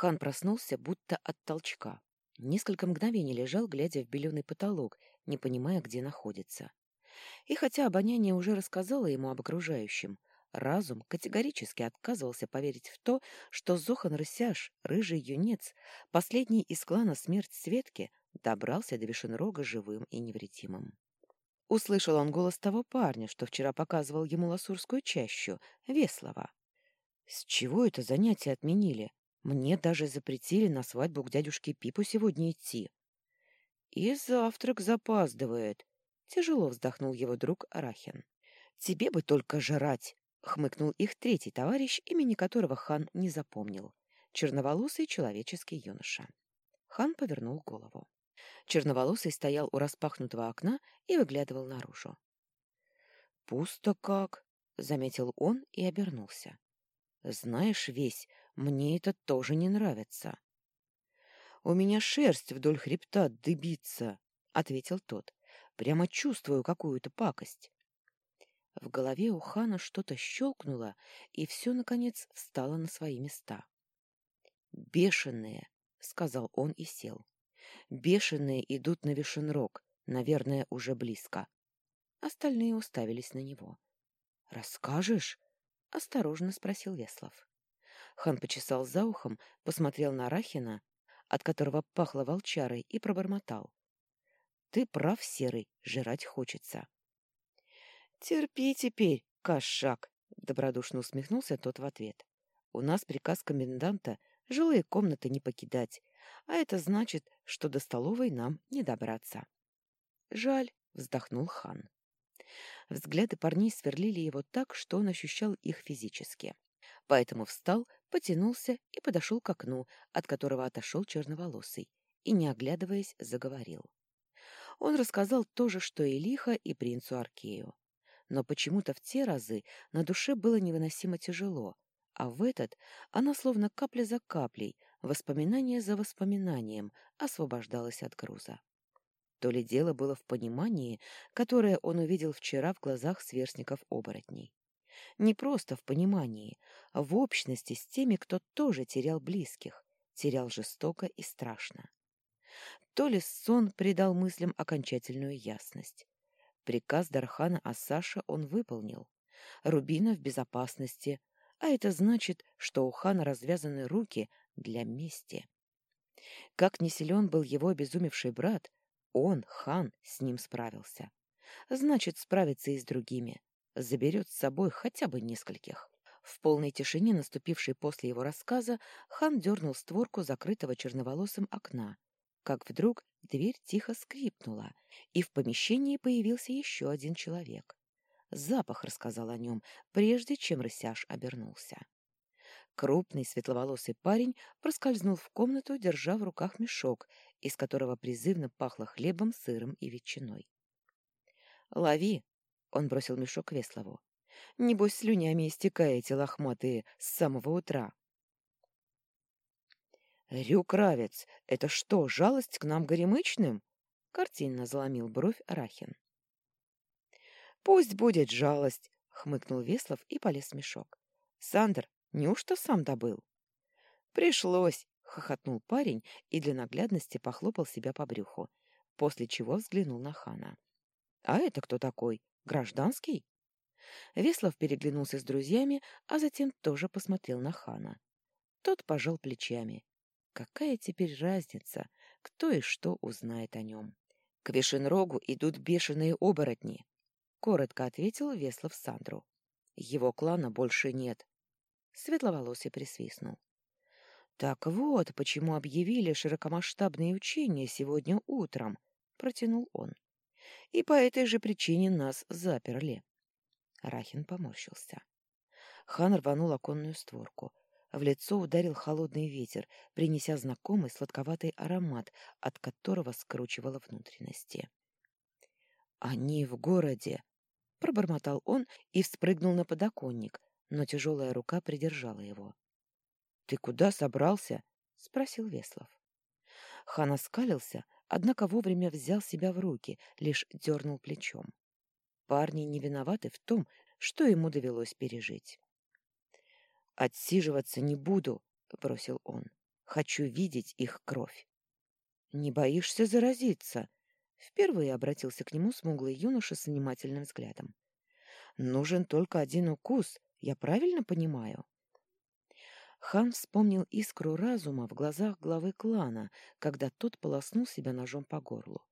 Хан проснулся, будто от толчка. Несколько мгновений лежал, глядя в беленый потолок, не понимая, где находится. И хотя обоняние уже рассказало ему об окружающем, разум категорически отказывался поверить в то, что Зохан Рысяш, рыжий юнец, последний из клана Смерть Светки, добрался до Вишенрога живым и невредимым. Услышал он голос того парня, что вчера показывал ему ласурскую чащу, Веслова. С чего это занятие отменили? Мне даже запретили на свадьбу к дядюшке Пипу сегодня идти. И завтрак запаздывает. Тяжело вздохнул его друг Арахин. Тебе бы только жрать, хмыкнул их третий товарищ, имени которого хан не запомнил. Черноволосый человеческий юноша. Хан повернул голову. Черноволосый стоял у распахнутого окна и выглядывал наружу. «Пусто как!» — заметил он и обернулся. «Знаешь, весь, мне это тоже не нравится». «У меня шерсть вдоль хребта дыбится», — ответил тот. «Прямо чувствую какую-то пакость». В голове у хана что-то щелкнуло, и все, наконец, встало на свои места. «Бешеные», — сказал он и сел. Бешеные идут на Вишенрог, наверное, уже близко. Остальные уставились на него. «Расскажешь?» — осторожно спросил Веслов. Хан почесал за ухом, посмотрел на Рахина, от которого пахло волчарой, и пробормотал. «Ты прав, Серый, жрать хочется». «Терпи теперь, кошак!» — добродушно усмехнулся тот в ответ. «У нас приказ коменданта жилые комнаты не покидать, а это значит, что до столовой нам не добраться. Жаль, вздохнул хан. Взгляды парней сверлили его так, что он ощущал их физически. Поэтому встал, потянулся и подошел к окну, от которого отошел черноволосый, и, не оглядываясь, заговорил. Он рассказал то же, что и Лиха, и принцу Аркею. Но почему-то в те разы на душе было невыносимо тяжело, а в этот она словно капля за каплей, воспоминание за воспоминанием освобождалась от груза. То ли дело было в понимании, которое он увидел вчера в глазах сверстников-оборотней. Не просто в понимании, а в общности с теми, кто тоже терял близких, терял жестоко и страшно. То ли сон придал мыслям окончательную ясность. Приказ Дархана Асаша он выполнил. Рубина в безопасности, а это значит, что у хана развязаны руки для мести. Как не силен был его обезумевший брат, он, хан, с ним справился. Значит, справится и с другими. Заберет с собой хотя бы нескольких. В полной тишине, наступившей после его рассказа, хан дернул створку закрытого черноволосым окна. Как вдруг дверь тихо скрипнула, и в помещении появился еще один человек. Запах рассказал о нем, прежде чем рысяж обернулся. Крупный светловолосый парень проскользнул в комнату, держа в руках мешок, из которого призывно пахло хлебом, сыром и ветчиной. «Лови!» — он бросил мешок Веслову. «Небось, слюнями истекаете, лохматые, с самого утра!» «Рюкравец, это что, жалость к нам горемычным?» — картинно заломил бровь Рахин. Пусть будет жалость, хмыкнул Веслов и полез в мешок. Сандр, неужто сам добыл? Пришлось, хохотнул парень и для наглядности похлопал себя по брюху, после чего взглянул на хана. А это кто такой? Гражданский? Веслов переглянулся с друзьями, а затем тоже посмотрел на хана. Тот пожал плечами. Какая теперь разница, кто и что узнает о нем? К Вишенрогу идут бешеные оборотни. — коротко ответил Веслов Сандру. «Его клана больше нет». Светловолосый присвистнул. «Так вот, почему объявили широкомасштабные учения сегодня утром», — протянул он. «И по этой же причине нас заперли». Рахин поморщился. Хан рванул оконную створку. В лицо ударил холодный ветер, принеся знакомый сладковатый аромат, от которого скручивало внутренности. «Они в городе!» Пробормотал он и вспрыгнул на подоконник, но тяжелая рука придержала его. — Ты куда собрался? — спросил Веслов. Хан оскалился, однако вовремя взял себя в руки, лишь дернул плечом. Парни не виноваты в том, что ему довелось пережить. «Отсиживаться не буду», — бросил он. Хочу видеть их кровь. «Не боишься заразиться?» Впервые обратился к нему смуглый юноша с внимательным взглядом. «Нужен только один укус, я правильно понимаю?» Хан вспомнил искру разума в глазах главы клана, когда тот полоснул себя ножом по горлу.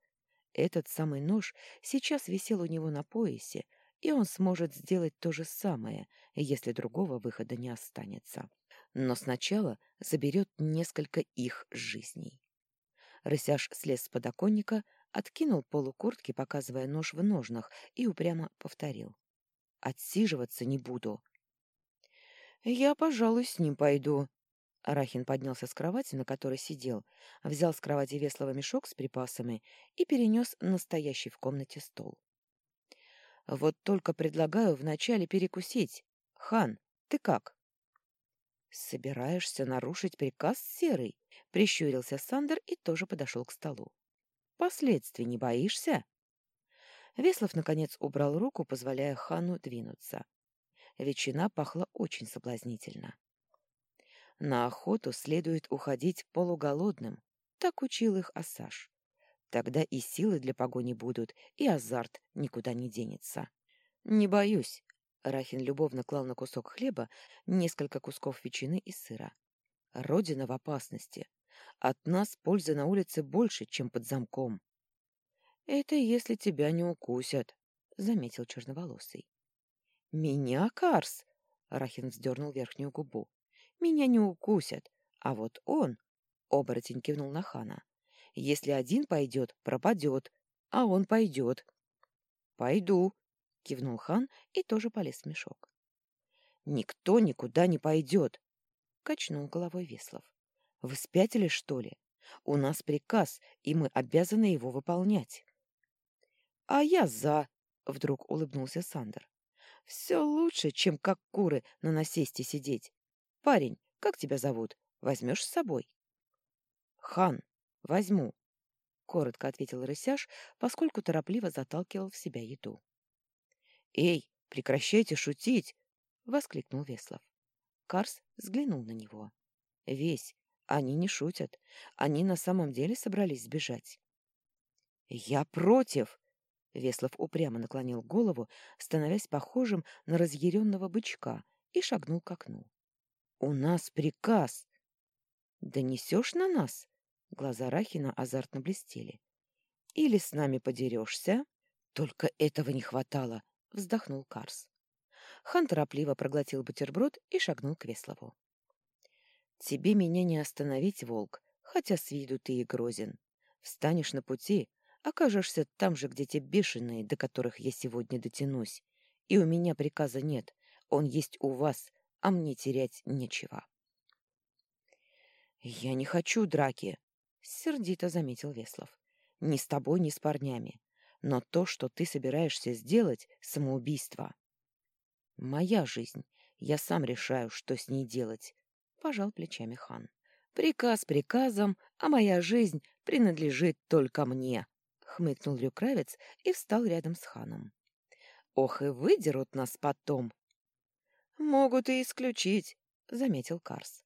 Этот самый нож сейчас висел у него на поясе, и он сможет сделать то же самое, если другого выхода не останется. Но сначала заберет несколько их жизней. Рысяж слез с подоконника, откинул полу куртки, показывая нож в ножнах, и упрямо повторил. «Отсиживаться не буду». «Я, пожалуй, с ним пойду». Арахин поднялся с кровати, на которой сидел, взял с кровати веслого мешок с припасами и перенес настоящий в комнате стол. «Вот только предлагаю вначале перекусить. Хан, ты как?» «Собираешься нарушить приказ Серый?» — прищурился Сандер и тоже подошел к столу. «Последствий не боишься?» Веслов, наконец, убрал руку, позволяя хану двинуться. Ветчина пахла очень соблазнительно. На охоту следует уходить полуголодным, так учил их Асаш. Тогда и силы для погони будут, и азарт никуда не денется. «Не боюсь», — Рахин любовно клал на кусок хлеба несколько кусков ветчины и сыра. «Родина в опасности. От нас пользы на улице больше, чем под замком». «Это если тебя не укусят», — заметил черноволосый. «Меня, Карс?» — Рахин вздернул верхнюю губу. «Меня не укусят, а вот он...» — оборотень кивнул на хана. «Если один пойдет, пропадет, а он пойдет». «Пойду», — кивнул хан и тоже полез в мешок. «Никто никуда не пойдет», — качнул головой Веслов. «Вы спятили, что ли? У нас приказ, и мы обязаны его выполнять». «А я за», — вдруг улыбнулся Сандер. Все лучше, чем как куры на насесте сидеть. Парень, как тебя зовут? Возьмешь с собой? Хан, возьму, — коротко ответил рысяж, поскольку торопливо заталкивал в себя еду. «Эй, прекращайте шутить!» — воскликнул Веслов. Карс взглянул на него. «Весь, они не шутят. Они на самом деле собрались сбежать». «Я против!» Веслов упрямо наклонил голову, становясь похожим на разъяренного бычка, и шагнул к окну. «У нас приказ!» «Донесешь на нас?» Глаза Рахина азартно блестели. «Или с нами подерешься?» «Только этого не хватало!» — вздохнул Карс. Хан торопливо проглотил бутерброд и шагнул к Веслову. «Тебе меня не остановить, волк, хотя с виду ты и грозен. Встанешь на пути, окажешься там же, где те бешеные, до которых я сегодня дотянусь. И у меня приказа нет, он есть у вас, а мне терять нечего. «Я не хочу драки», — сердито заметил Веслов. «Ни с тобой, ни с парнями. Но то, что ты собираешься сделать, — самоубийство». «Моя жизнь. Я сам решаю, что с ней делать», — пожал плечами хан. «Приказ приказом, а моя жизнь принадлежит только мне», хмыкнул Люкравец и встал рядом с ханом. «Ох, и выдерут нас потом!» «Могут и исключить», — заметил Карс.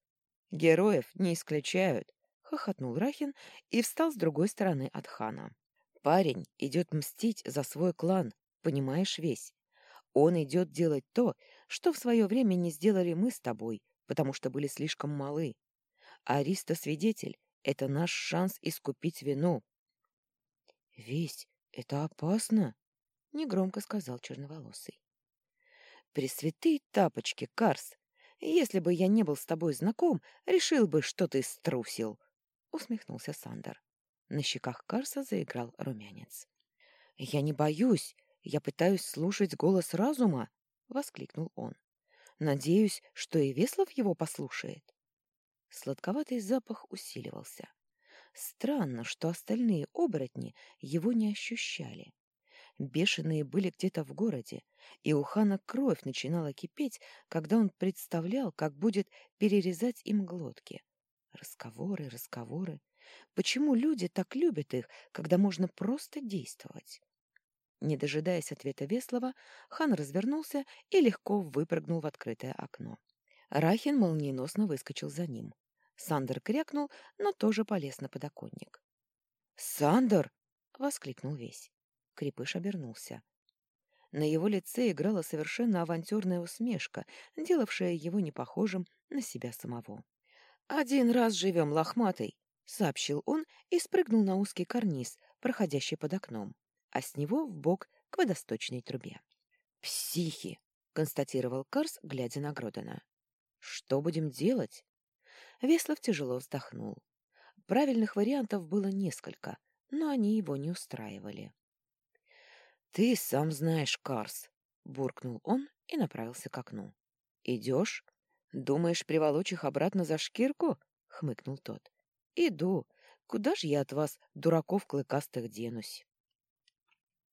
«Героев не исключают», — хохотнул Рахин и встал с другой стороны от хана. «Парень идет мстить за свой клан, понимаешь весь. Он идет делать то, что в свое время не сделали мы с тобой, потому что были слишком малы. Ариста свидетель — это наш шанс искупить вину. «Весь, это опасно!» — негромко сказал черноволосый. «Пресвятые тапочки, Карс! Если бы я не был с тобой знаком, решил бы, что ты струсил!» — усмехнулся Сандер. На щеках Карса заиграл румянец. «Я не боюсь, я пытаюсь слушать голос разума!» — воскликнул он. «Надеюсь, что и Веслов его послушает». Сладковатый запах усиливался. Странно, что остальные оборотни его не ощущали. Бешеные были где-то в городе, и у хана кровь начинала кипеть, когда он представлял, как будет перерезать им глотки. Разговоры, разговоры. Почему люди так любят их, когда можно просто действовать? Не дожидаясь ответа Веслова, хан развернулся и легко выпрыгнул в открытое окно. Рахин молниеносно выскочил за ним. Сандер крякнул, но тоже полез на подоконник. «Сандер!» — воскликнул весь. Крепыш обернулся. На его лице играла совершенно авантюрная усмешка, делавшая его непохожим на себя самого. «Один раз живем лохматый», — сообщил он и спрыгнул на узкий карниз, проходящий под окном, а с него в бок к водосточной трубе. «Психи!» — констатировал Карс, глядя на Гродена. «Что будем делать?» Веслов тяжело вздохнул. Правильных вариантов было несколько, но они его не устраивали. «Ты сам знаешь, Карс», — буркнул он и направился к окну. «Идешь? Думаешь, приволочь их обратно за шкирку?» — хмыкнул тот. «Иду. Куда ж я от вас, дураков клыкастых, денусь?»